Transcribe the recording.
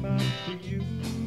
about for you.